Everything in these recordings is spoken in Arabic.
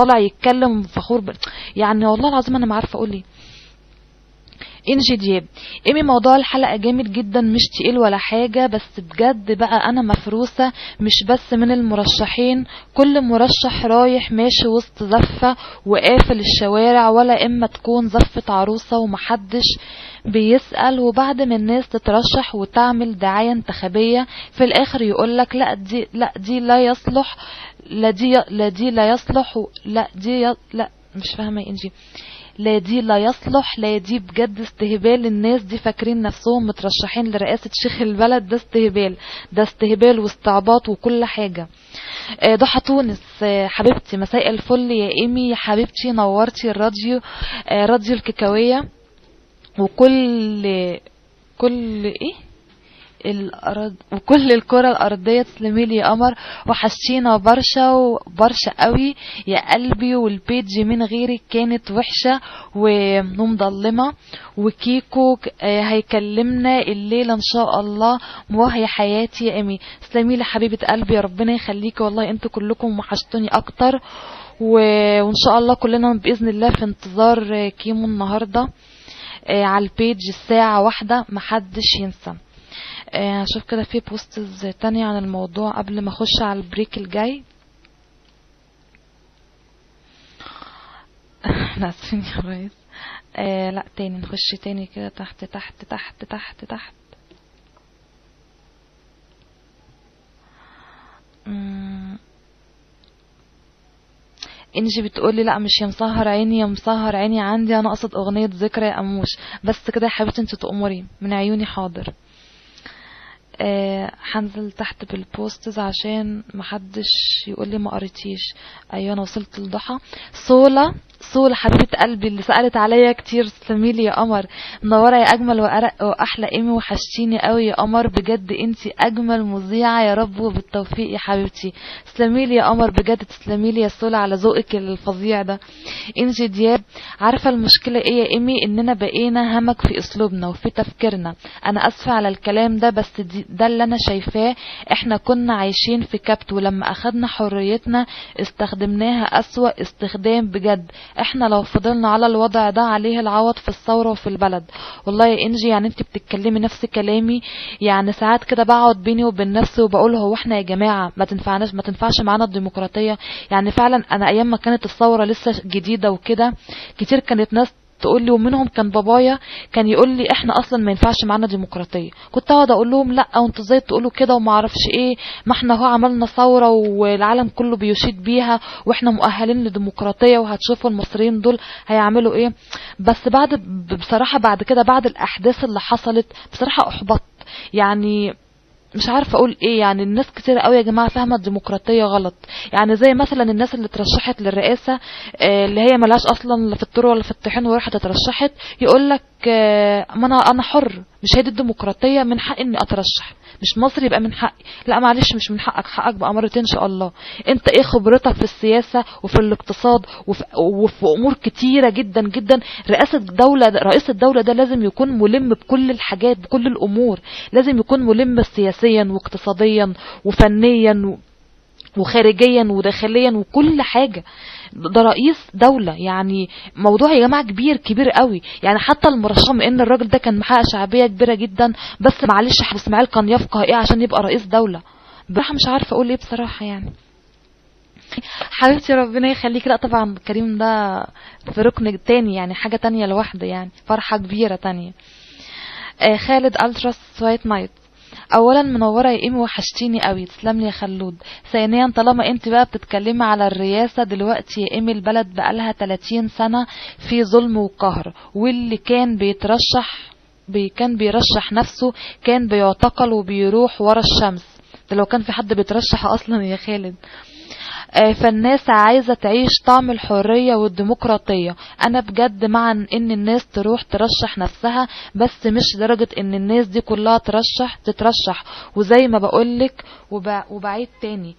وطالع يتكلم فخور ب... يعني والله العظيم أنا ما عارفة أقول إيه. انجي دياب. إيمي موضوع الحلقة جامد جدا مش تقيل ولا حاجة بس بجد بقى أنا مفروسة مش بس من المرشحين كل مرشح رايح ماشي وسط زفة وقافل الشوارع ولا إما تكون زفة عروسة ومحدش بيسأل وبعد ما الناس تترشح وتعمل دعاية انتخابية في الآخر يقولك لا دي لا دي لا يصلح. لا دي لا دي لا يصلح لا دي لا مش فاهمة يا إنجي. لا دي لا يصلح لا دي بجد استهبال. الناس دي فاكرين نفسهم مترشحين لرئاسة شيخ البلد. ده استهبال ده استهبال واستعباط وكل حاجة. آه، ضحى تونس آه، حبيبتي مساء الفل يا إيمي حبيبتي نورتي الراديو آه، راديو الكيكاوية. وكل كل إيه؟ الأرض وكل الكرة الأرضية تسلميلي يا قمر. وحشينا برشا وبرشا قوي. يا قلبي والبيج من غيرك كانت وحشة ومضلمة وكيكو آه، هيكلمنا الليلة إن شاء الله. موهي حياتي يا أمي. تسلميلي حبيبة قلبي. يا ربنا يخليكي والله أنتوا كلكم وحشتوني أكتر. و... وإن شاء الله كلنا بإذن الله في انتظار آه، كيمو النهارده. آه، على ال page الساعة واحدة. محدش ينسى. هشوف كده في posts تانية عن الموضوع قبل ما أخش على ال break الجاي. إحنا اسفين يا ريس آه لا تاني نخش تاني كده تحت تحت تحت تحت تحت. إنجي بتقولي لا مش يا مسهر عيني يا مسهر عيني عندي أنا أقصد أغنية ذكرى يا أموش. بس كده يا حبيبتي أنت تأمري من عيوني حاضر. آه، هنزل تحت بالبوستز عشان محدش يقول لي ما قريتيش. أيوه أنا وصلت لضحى صولا صولا حبيبة قلبي اللي سألت عليا كتير تسلمي لي يا قمر. منوره يا أجمل وأرق وأحلى ايمي وحشتيني قوي يا قمر. بجد أنتي أجمل مذيعة يا رب وبالتوفيق يا حبيبتي. تسلمي لي يا قمر بجد تسلمي لي يا صولا على ذوقك الفظيع ده. انجي دياب عارفة المشكلة إيه يا إيمي؟ إننا بقينا همك في أسلوبنا وفي تفكيرنا. أنا آسفة على الكلام ده بس ده اللي أنا شايفاه. إحنا كنا عايشين في كبت ولما أخدنا حريتنا استخدمناها أسوأ استخدام بجد. إحنا لو فضلنا على الوضع ده عليه العوض في الثورة وفي البلد. والله يا إنجي يعني انت بتتكلمي نفس كلامي. يعني ساعات كده بقعد بيني وبين نفسي وبقول هو إحنا يا جماعة ما تنفعناش ما تنفعش معانا الديمقراطية؟ يعني فعلا أنا أيام ما كانت الثورة لسه جديدة وكده. كتير كانت ناس تقول لي ومنهم كان بابايا كان يقول لي إحنا أصلا ما ينفعش معانا ديمقراطية. كنت أقعد أقول لهم لأ وانتوا إزاي تقولوا كده وما أعرفش إيه. ما إحنا هو عملنا ثورة والعالم كله بيشيد بيها وإحنا مؤهلين لديمقراطية وهتشوفوا المصريين دول هيعملوا إيه. بس بعد بصراحة بعد كده بعد الأحداث اللي حصلت بصراحة أحبطت. يعني مش عارفة أقول إيه. يعني الناس كتير قوي يا جماعة فاهمة الديمقراطية غلط. يعني زي مثلا الناس اللي اترشحت للرئاسة آه، اللي هي ملهاش أصلا لا في الطور ولا في الطحين وراحت اترشحت يقول لك ما أنا أنا حر. مش هي دي الديمقراطية؟ من حقي إني أترشح. مش مصري يبقى من حقي. لا معلش مش من حقك. حقك بقى مرتين إن شاء الله. أنت إيه خبرتك في السياسة وفي الاقتصاد وفي, وفي أمور كتيرة جدا جدا؟ رئاسة دوله رئيس الدولة ده لازم يكون ملم بكل الحاجات بكل الأمور. لازم يكون ملم سياسيا واقتصاديا وفنيا. وخارجيا وداخليا وكل حاجة. ده رئيس دولة. يعني موضوع يا جماعة كبير كبير قوي. يعني حتى المرشح إن الراجل ده كان محقق شعبية كبيرة جدا بس معلش اسماعيل كان يفقه إيه عشان يبقى رئيس دولة. بصراحة مش عارفة أقول إيه بصراحة يعني. حبيبتي ربنا يخليك. لا طبعا كريم ده في ركن تاني يعني حاجة تانية لوحده يعني فرحة كبيرة تانية. آه خالد ألتراس وايت نايت. اولا منوره يا ايمي وحشتيني قوي تسلم لي يا خلود. ثانيا طالما أنت بقى بتتكلمي على الرئاسة دلوقتي يا ايمي البلد بقالها 30 سنة في ظلم وقهر. واللي كان بيترشح بي كان بيرشح نفسه كان بيعتقل وبيروح ورا الشمس. ده لو كان في حد بيترشح أصلا يا خالد. فالناس عايزة تعيش طعم الحرية والديمقراطية. أنا بجد مع إن الناس تروح ترشح نفسها بس مش درجة إن الناس دي كلها ترشح تترشح. وزي ما بقولك وبعيد تاني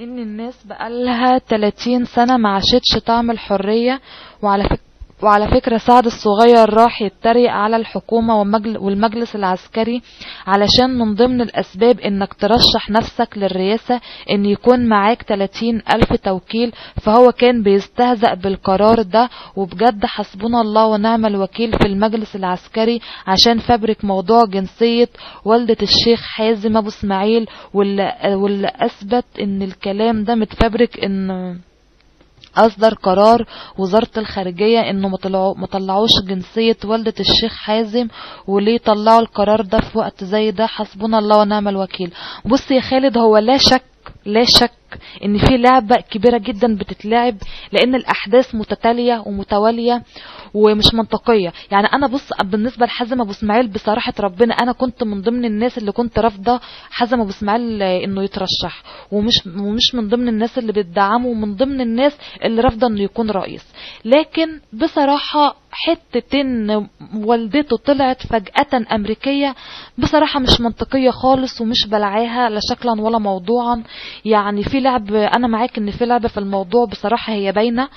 إن الناس بقالها 30 سنة ما عاشتش طعم الحرية. وعلى فكرة وعلى فكرة سعد الصغير راح يتريق على الحكومة والمجلس العسكري علشان من ضمن الأسباب إنك ترشح نفسك للرئاسة إن يكون معاك 30 ألف توكيل فهو كان بيستهزأ بالقرار ده وبجد حسبنا الله ونعم الوكيل في المجلس العسكري عشان فبرك موضوع جنسية والدة الشيخ حازم أبو إسماعيل واللي, واللي أثبت إن الكلام ده متفبرك إن أصدر قرار وزارة الخارجية إنه ما طلعوش جنسية والدة الشيخ حازم وليه طلعوا القرار ده في وقت زي ده. حسبنا الله ونعم الوكيل. بص يا خالد هو لا شك لا شك إن في لعبة كبيرة جدا بتتلعب لأن الأحداث متتالية ومتوالية ومش منطقية. يعني أنا بص بالنسبة لحزم أبو إسماعيل بصراحة ربنا أنا كنت من ضمن الناس اللي كنت رافضة حزم أبو إسماعيل إنه يترشح. ومش ومش من ضمن الناس اللي بتدعمه ومن ضمن الناس اللي رافضة إنه يكون رئيس. لكن بصراحة حتة ان والدته طلعت فجأة أمريكية بصراحة مش منطقية خالص ومش بلعاها لا شكلا ولا موضوعا. يعني في لعب أنا معاك إن في لعبة في الموضوع بصراحة هي باينة.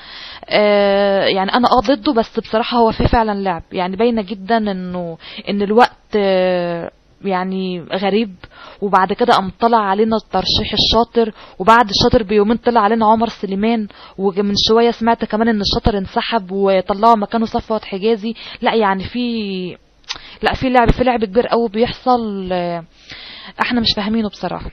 آه يعني أنا آه ضده بس بصراحة هو في فعلا لعب. يعني باينة جدا إنه إن الوقت آه يعني غريب. وبعد كده قام طلع علينا الترشيح الشاطر. وبعد الشاطر بيومين طلع علينا عمر سليمان. ومن شوية سمعت كمان إن الشاطر انسحب وطلعوا مكانه صفوت حجازي. لا يعني في لا في لعب في لعب كبير قوي بيحصل. إحنا مش فاهمينه بصراحة.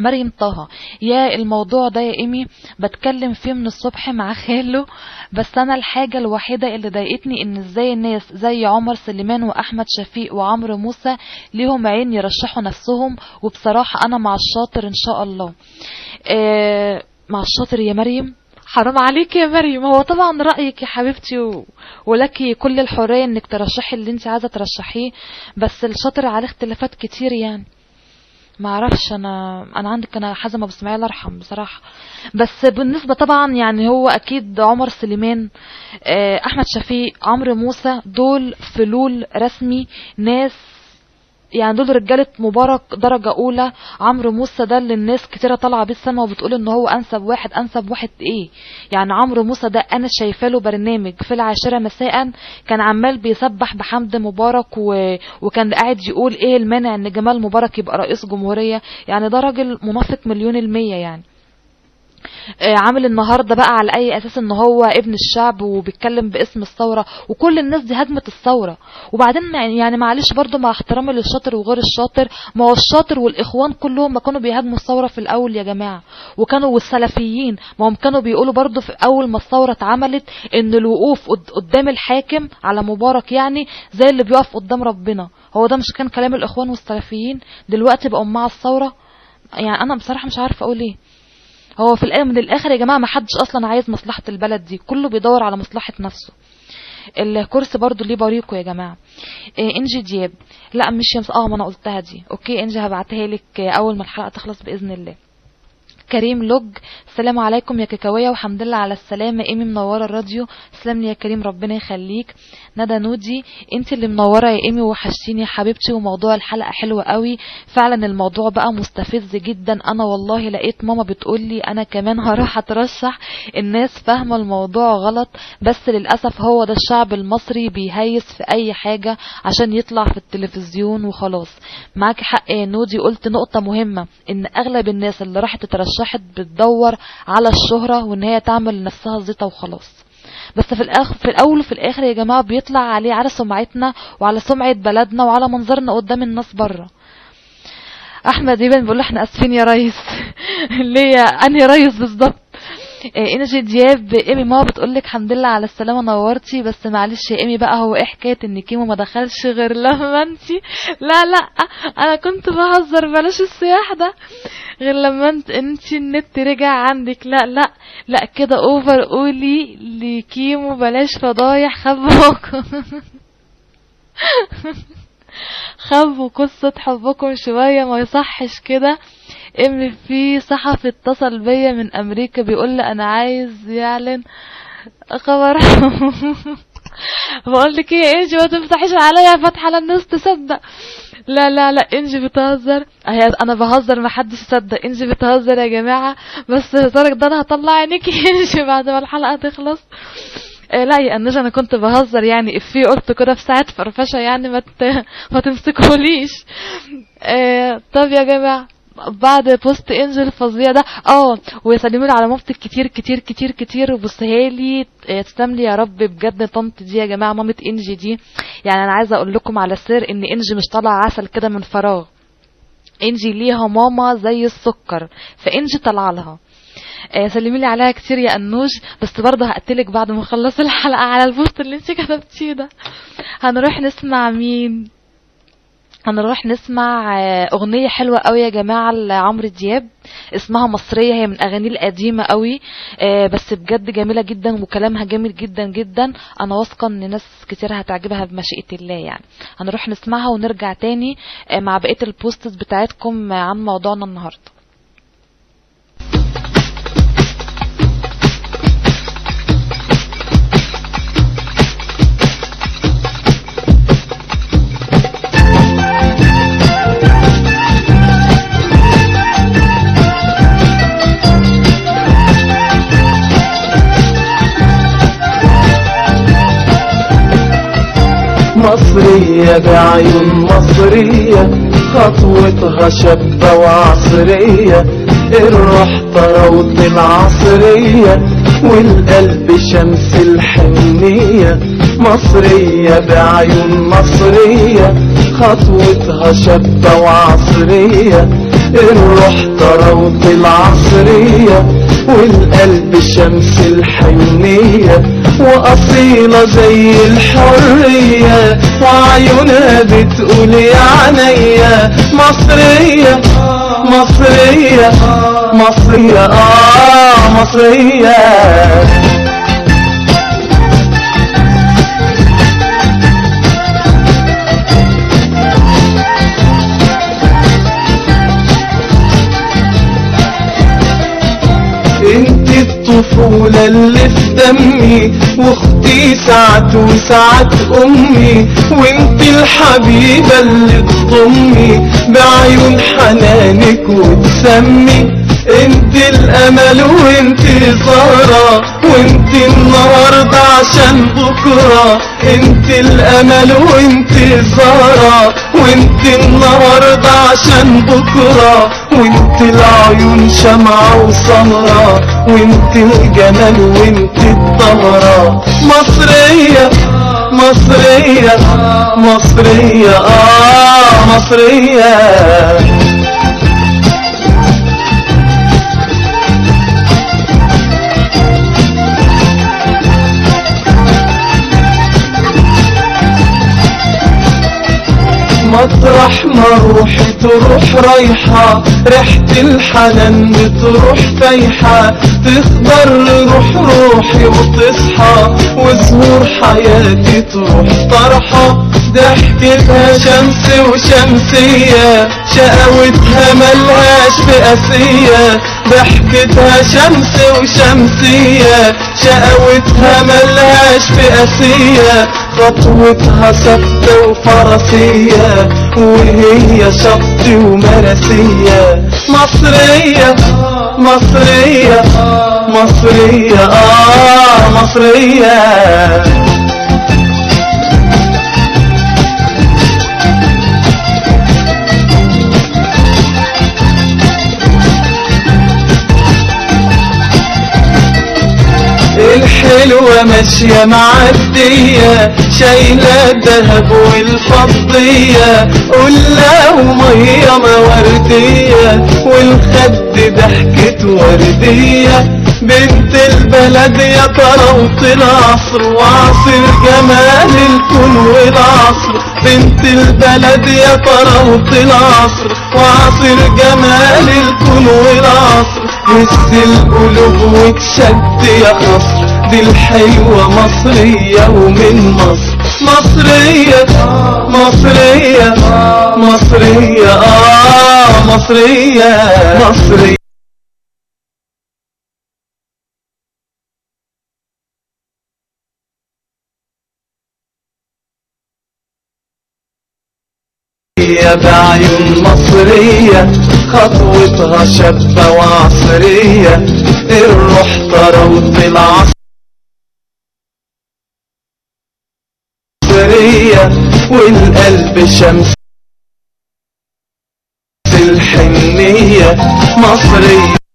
مريم طه. يا الموضوع ده يا إيمي بتكلم فيه من الصبح مع خاله بس أنا الحاجة الوحيدة اللي ضايقتني إن إزاي الناس زي عمر سليمان وأحمد شفيق وعمرو موسى ليهم عين يرشحوا نفسهم وبصراحة أنا مع الشاطر إن شاء الله. آه مع الشاطر يا مريم. حرام عليك يا مريم. هو طبعا رأيك يا حبيبتي و... ولك كل الحرية إنك ترشحي اللي أنت عايزة ترشحيه بس الشاطر عليه اختلافات كتير يعني. ما أعرفش أنا أنا عندك أنا حزم أبو إسماعيل أرحم بصراحة. بس بالنسبة طبعا يعني هو أكيد عمر سليمان أحمد شفيق عمرو موسى دول فلول رسمي ناس يعني دول رجالة مبارك درجة أولى عمرو موسى ده اللي الناس كتيرة طالعة بيه السما وبتقول إن هو أنسب واحد أنسب واحد إيه؟ يعني عمرو موسى ده أنا شايفة له برنامج في العاشرة مساء كان عمال بيسبح بحمد مبارك و... وكان قاعد يقول إيه المانع إن جمال مبارك يبقى رئيس جمهورية؟ يعني ده راجل منافق مليون المية يعني. عامل النهارده بقى على أي أساس إن هو ابن الشعب وبيتكلم باسم الثورة وكل الناس دي هجمت الثورة. وبعدين يعني معلش برضو مع احترامي للشاطر وغير الشاطر ما هو الشاطر والإخوان كلهم ما كانوا بيهاجموا الثورة في الأول يا جماعة. وكانوا والسلفيين ما هم كانوا بيقولوا برضو في أول ما الثورة اتعملت إن الوقوف قدام الحاكم على مبارك يعني زي اللي بيقف قدام ربنا. هو ده مش كان كلام الإخوان والسلفيين؟ دلوقتي بقوا مع الثورة؟ يعني أنا بصراحة مش عارفة أقول إيه. هو في الآخر من الآخر يا جماعة ما حدش أصلا عايز مصلحة البلد دي. كله بيدور على مصلحة نفسه. الكرسي برضو ليه بريقه يا جماعة. إيه انجي دياب. لا مش يمس آه ما أنا قلتها دي. okay انجي هبعتها لك أول ما الحلقة تخلص بإذن الله. كريم لوج السلام عليكم يا كاكاوية وحمد لله على السلامة. إيمي منورة الراديو. تسلم لي يا كريم ربنا يخليك. ندى نودي انت اللي منورة يا ايمي وحشتيني يا حبيبتي وموضوع الحلقة حلو قوي. فعلا الموضوع بقى مستفز جدا. أنا والله لقيت ماما بتقول لي أنا كمان هروح أترشح. الناس فاهمة الموضوع غلط بس للأسف هو ده الشعب المصري بيهيس في أي حاجة عشان يطلع في التلفزيون وخلاص. معاك حق يا نودي قلت نقطة مهمة إن أغلب الناس اللي راحت تترشح رشحت بتدور على الشهرة وإن هي تعمل لنفسها زيطة وخلاص. بس في الآخر في الأول وفي الآخر يا جماعة بيطلع عليه على سمعتنا وعلى سمعة بلدنا وعلى منظرنا قدام الناس بره. أحمد ايبن بيقول إحنا آسفين يا ريس. ليه أنهي ريس بالظبط؟ انجي دياب إيمي ماما بتقول لك الحمد لله على السلامة نورتي بس معلش يا إيمي بقى هو إيه حكاية إن كيمو ما دخلش غير لما انت لا لا أنا كنت بهزر بلاش السياح ده. غير لما انت انت النت رجع عندك. لا لا لا كده over قولي لكيمو بلاش فضايح خبوكم. خبوا قصة حبكم شوية ما يصحش كده. إم في صحفي اتصل بيا من أمريكا بيقول لي أنا عايز يعلن خبر. بقول لك إيه يا إنجي ما تفتحيش عليا فتحه للناس تصدق. لا لا لا إنجي بتهزر. هي أنا بهزر ما حدش يصدق. إنجي بتهزر يا جماعة. بس لدرجة ده أنا هطلع عينيكي إنجي بعد ما الحلقة تخلص. آه لا يا انجا أنا كنت بهزر يعني. افيه قلت كده في ساعة فرفشة يعني ما ت- ما تمسكوليش آه طب يا جماعة. بعد post انجل الفظيع ده آه ويسلموا على مامتك كتير كتير كتير كتير. وبصها لي آه، تسلم لي يا رب بجد طنط دي يا جماعة مامة إنجي دي. يعني أنا عايزة أقول لكم على سر إن إنجي مش طالعة عسل كده من فراغ. إنجي ليها ماما زي السكر فإنجي طالعة لها. آه، سلمي لي عليها كتير يا أنوش. بس برضه هقتلك بعد ما أخلص الحلقة على ال post اللي انت كتبتيه ده. هنروح نسمع مين؟ هنروح نسمع آه، أغنية حلوة قوي يا جماعة لعمرو دياب. اسمها مصرية هي من أغانيه القديمة قوي آه، بس بجد جميلة جدا وكلامها جميل جدا جدا. أنا واثقة إن ناس كتير هتعجبها بمشيئة الله يعني. هنروح نسمعها ونرجع تاني آه، مع بقية البوستس بتاعتكم عن موضوعنا النهارده. مصرية بعيون مصرية خطوتها شابة وعصرية الروح طراوة العصرية والقلب شمس الحنية. مصرية بعيون مصرية خطوتها شابة وعصرية الروح طراوة العصرية والقلب شمس الحنية وأصيلة زي الحرية وعيونها بتقول يا عينيا مصرية مصرية مصرية آه مصرية. الطفولة اللي في دمي واختي ساعات وساعات أمي وانت الحبيبة اللي تضمي بعيون حنانك وتسمي. انت الامل وانت سهرة وانت النهاردة عشان بكرة. انت الامل وانت سهرة وانت النهاردة عشان بكرة. وانت العيون شمعة وسهرة وانت الجمال وانت الطهرة مصرية مصرية مصرية آه مصرية. مطرح ما أروح تروح رايحة. ريحة الحنان بتروح فايحة. تخضر روح روحي وتصحى. وزهور حياتي تروح طرحة. ضحكتها شمس وشمسية شقاوتها ملهاش فئاسية. ضحكتها شمس وشمسية شقاوتها ملهاش فئاسية. خطوتها ثابتة وفرسية وهي شط ومرسية. مصرية مصرية مصرية آه مصرية. الحلوة ماشية معدية شايلة الذهب والفضية. قلة ومية موردية والخد ضحكة وردية. بنت البلد يا طراوة العصر وعصر جمال الكون والعصر. بنت البلد يا طراوة العصر وعصر جمال الكون والعصر. هز القلوب وتشد يا خصر دي الحلوة مصرية ومن مصر. مصرية مصرية مصرية آه مصرية. مصرية. بعيون مصرية خطوتها شابة وعصرية الروح طراوة العصر والقلب شمس الحنية مصرية.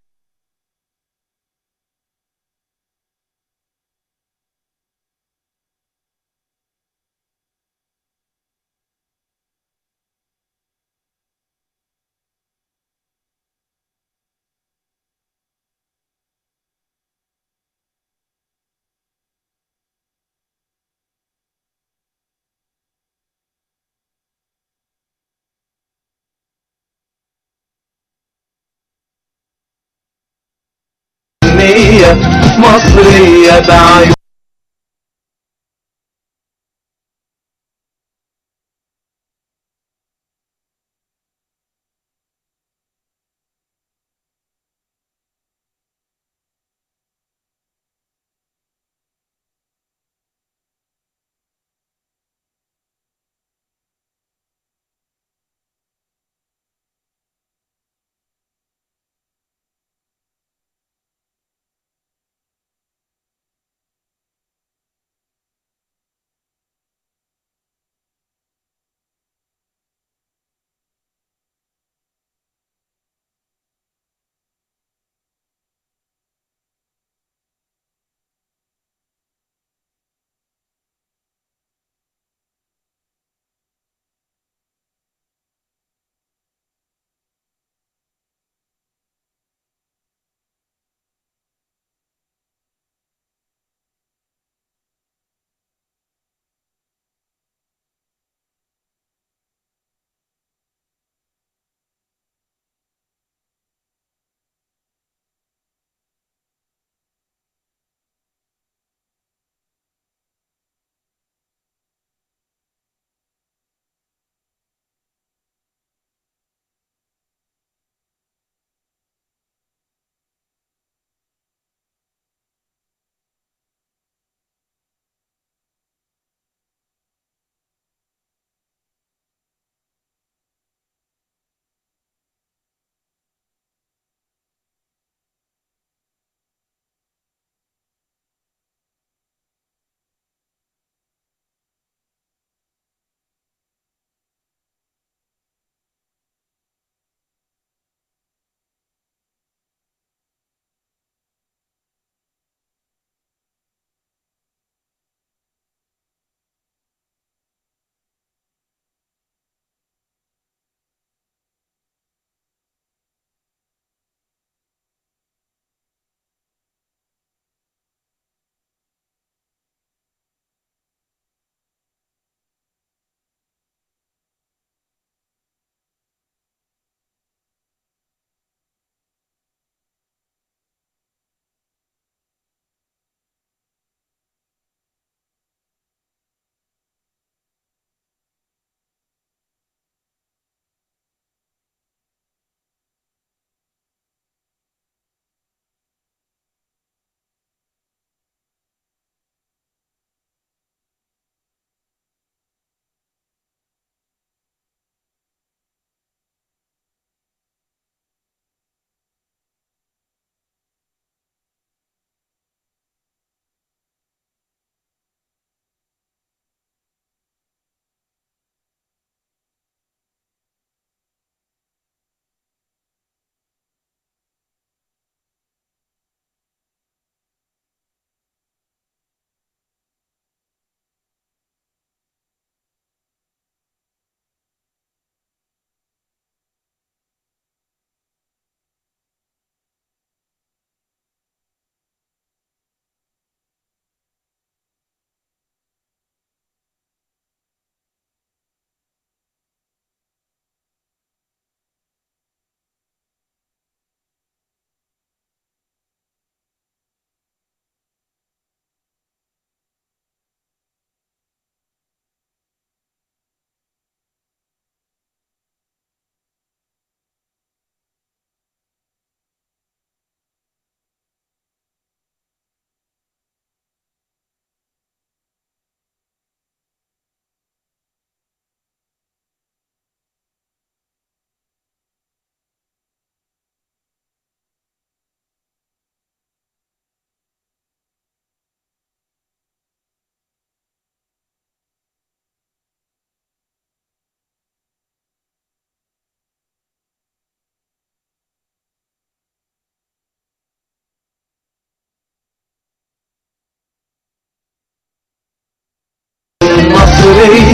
مصرية بعيون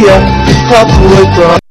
مصرية خطوة لو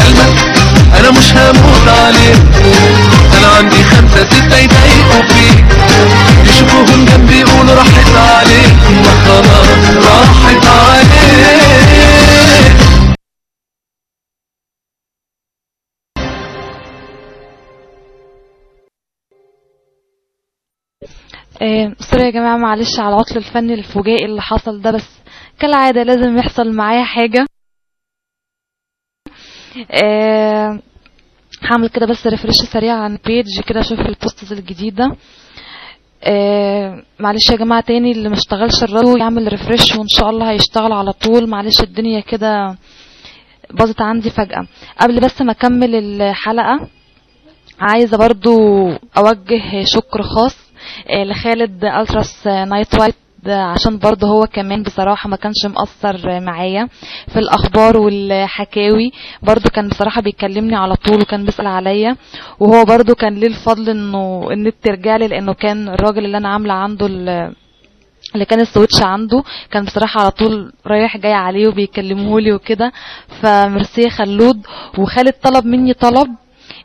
ولعلمك أنا مش هموت عليك. أنا عندي خمسة ستة يضايقوا فيك. يشوفوهم جنبي يقولوا راحت عليك. ما خلاص راحت عليك. آه، سوري يا جماعة معلش على العطل الفني الفجائي اللي حصل ده بس كالعادة لازم يحصل معايا حاجة. آه، هعمل كده بس refresh سريع عن page كده أشوف ال posts الجديدة. آه، معلش يا جماعة تاني اللي مشتغلش الراديو يعمل refresh وإن شاء الله هيشتغل على طول. معلش الدنيا كده باظت عندي فجأة. قبل بس ما أكمل الحلقة عايزة برضو أوجه شكر خاص آه، لخالد ألتراس نايت وايت. عشان برضه هو كمان بصراحة ما كانش مقصر معايا في الأخبار والحكاوي. برضه كان بصراحة بيكلمني على طول وكان بيسأل عليا. وهو برضه كان ليه الفضل إنه النت ترجع لي لأنه كان الراجل اللي أنا عاملة عنده ال- اللي كان ال switch عنده كان بصراحة على طول رايح جاي عليه وبيكلمهولي وكده. فميرسي يا خلود وخالد طلب مني طلب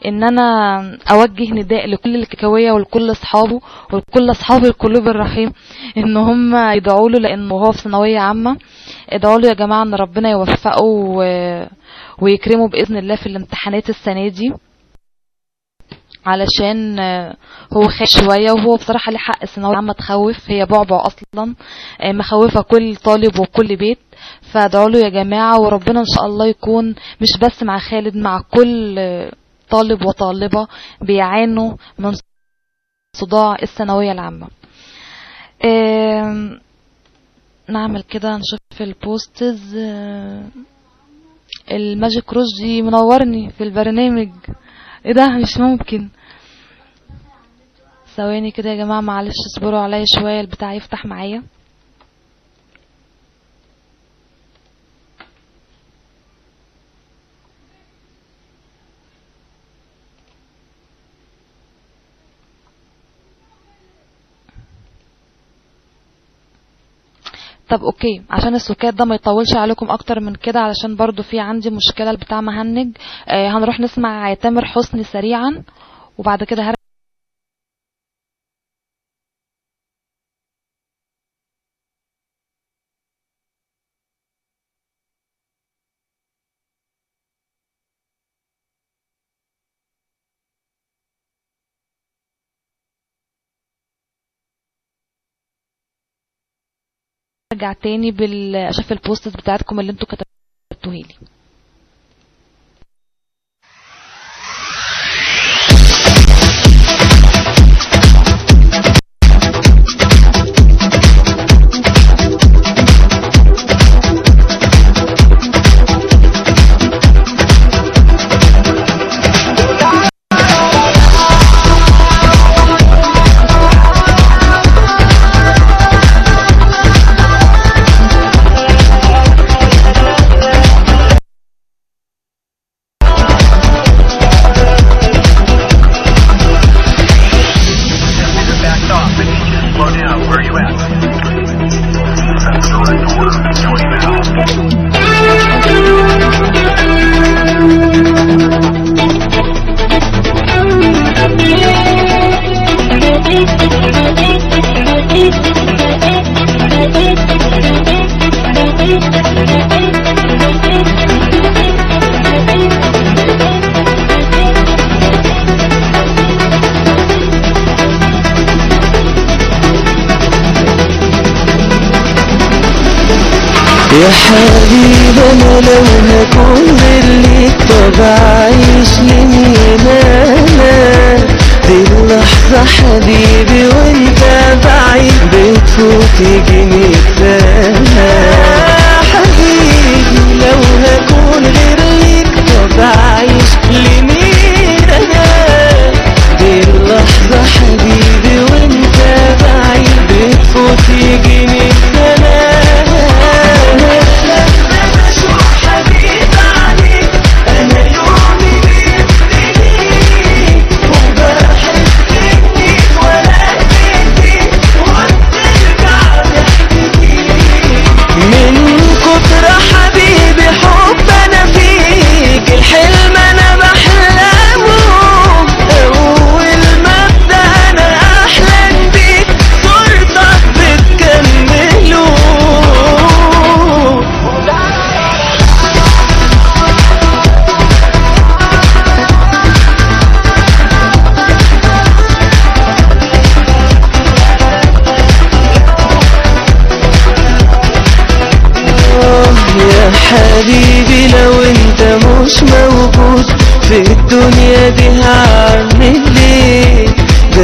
إن أنا أوجه نداء لكل الكيكاوية ولكل أصحابه ولكل أصحاب القلوب الرحيم إن هم يدعوا له لأنه هو في ثانوية عامة. ادعوا له يا جماعة إن ربنا يوفقه. ويكرمه بإذن الله في الامتحانات السنة دي. علشان هو خايف شوية وهو بصراحة ليه حق الثانوية العامة تخوف. هي بعبع أصلا آه، مخوفة كل طالب وكل بيت. فادعوا له يا جماعة وربنا إن شاء الله يكون مش بس مع خالد مع كل طالب وطالبة بيعانوا من صداع الثانوية العامة. نعمل كده نشوف البوستز. الماجيك رشدي منورني في البرنامج. إيه ده؟ مش ممكن. ثواني كده يا جماعة معلش اصبروا عليا شوية البتاع يفتح معايا. طب أوكي عشان السكات ده ما يطولش عليكم أكتر من كده علشان برضو في عندي مشكلة بتاع مهنج. آه هنروح نسمع تامر حسني سريعا وبعد كده هرجع تاني بال أشوف البوستس بتاعتكم اللي أنتوا كتبتوها لي. يا حبيبي أنا لو هكون غيرك طب اعيش لمين أنا دي اللحظة حبيبي وأنت بعيد بتفوت جنيتنا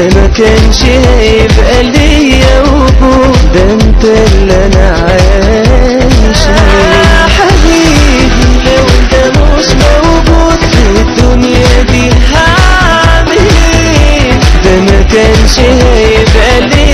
ما كانش هيبقى ليا وجود ده انت اللي أنا عايش ليه حبيبي لو انت مش موجود في الدنيا دي هعمل إيه؟ ده ما كانش هيبقى ليا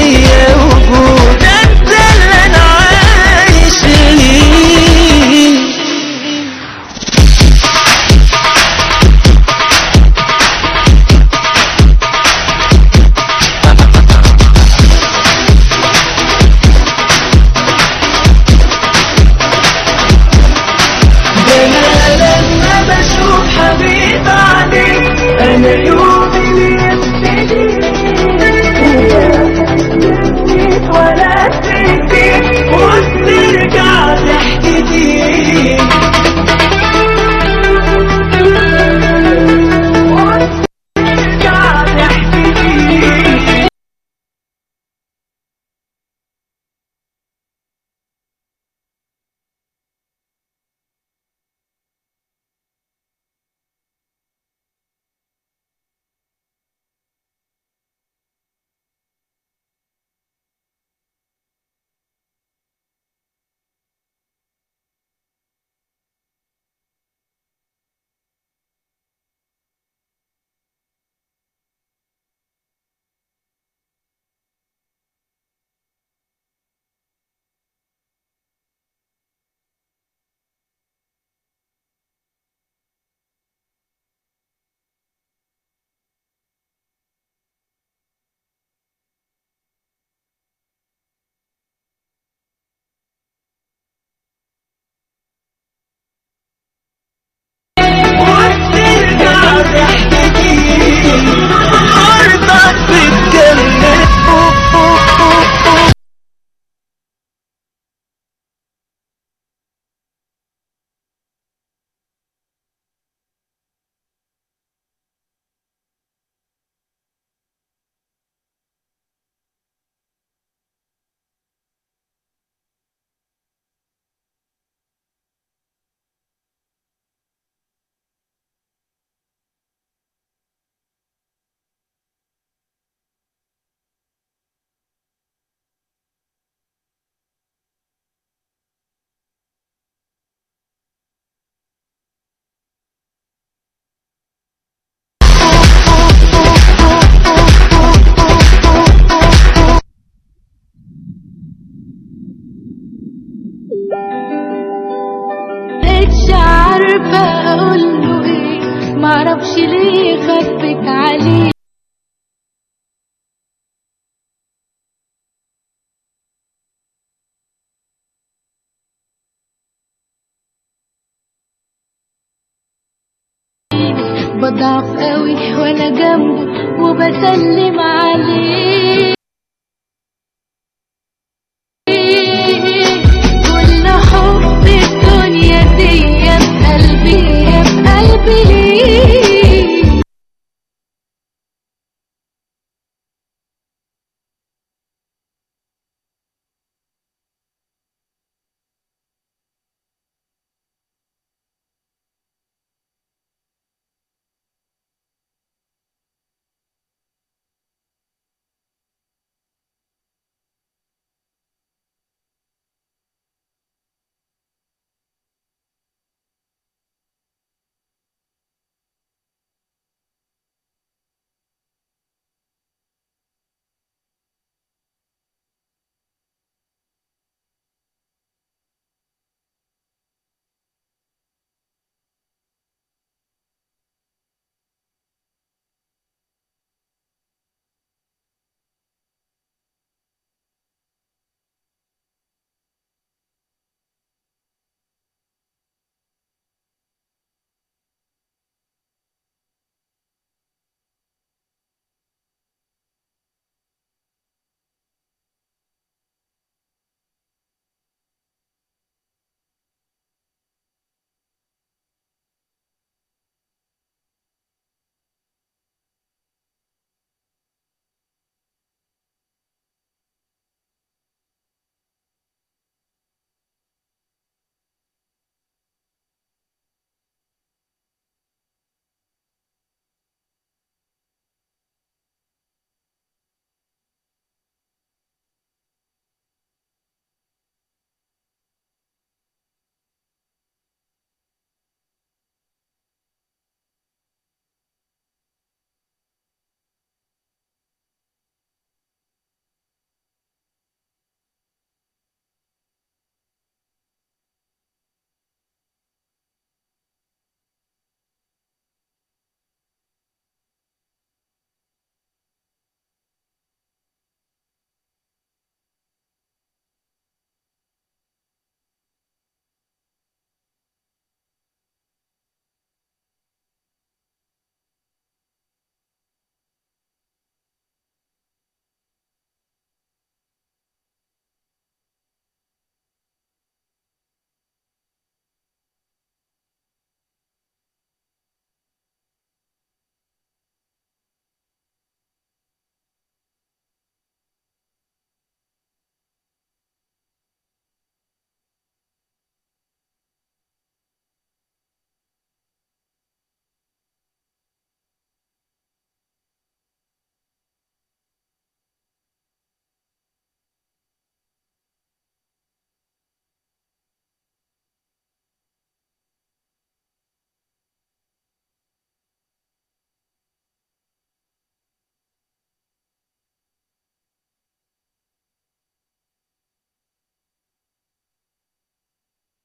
بضعف قوي وأنا جنبه وبسلم عليه.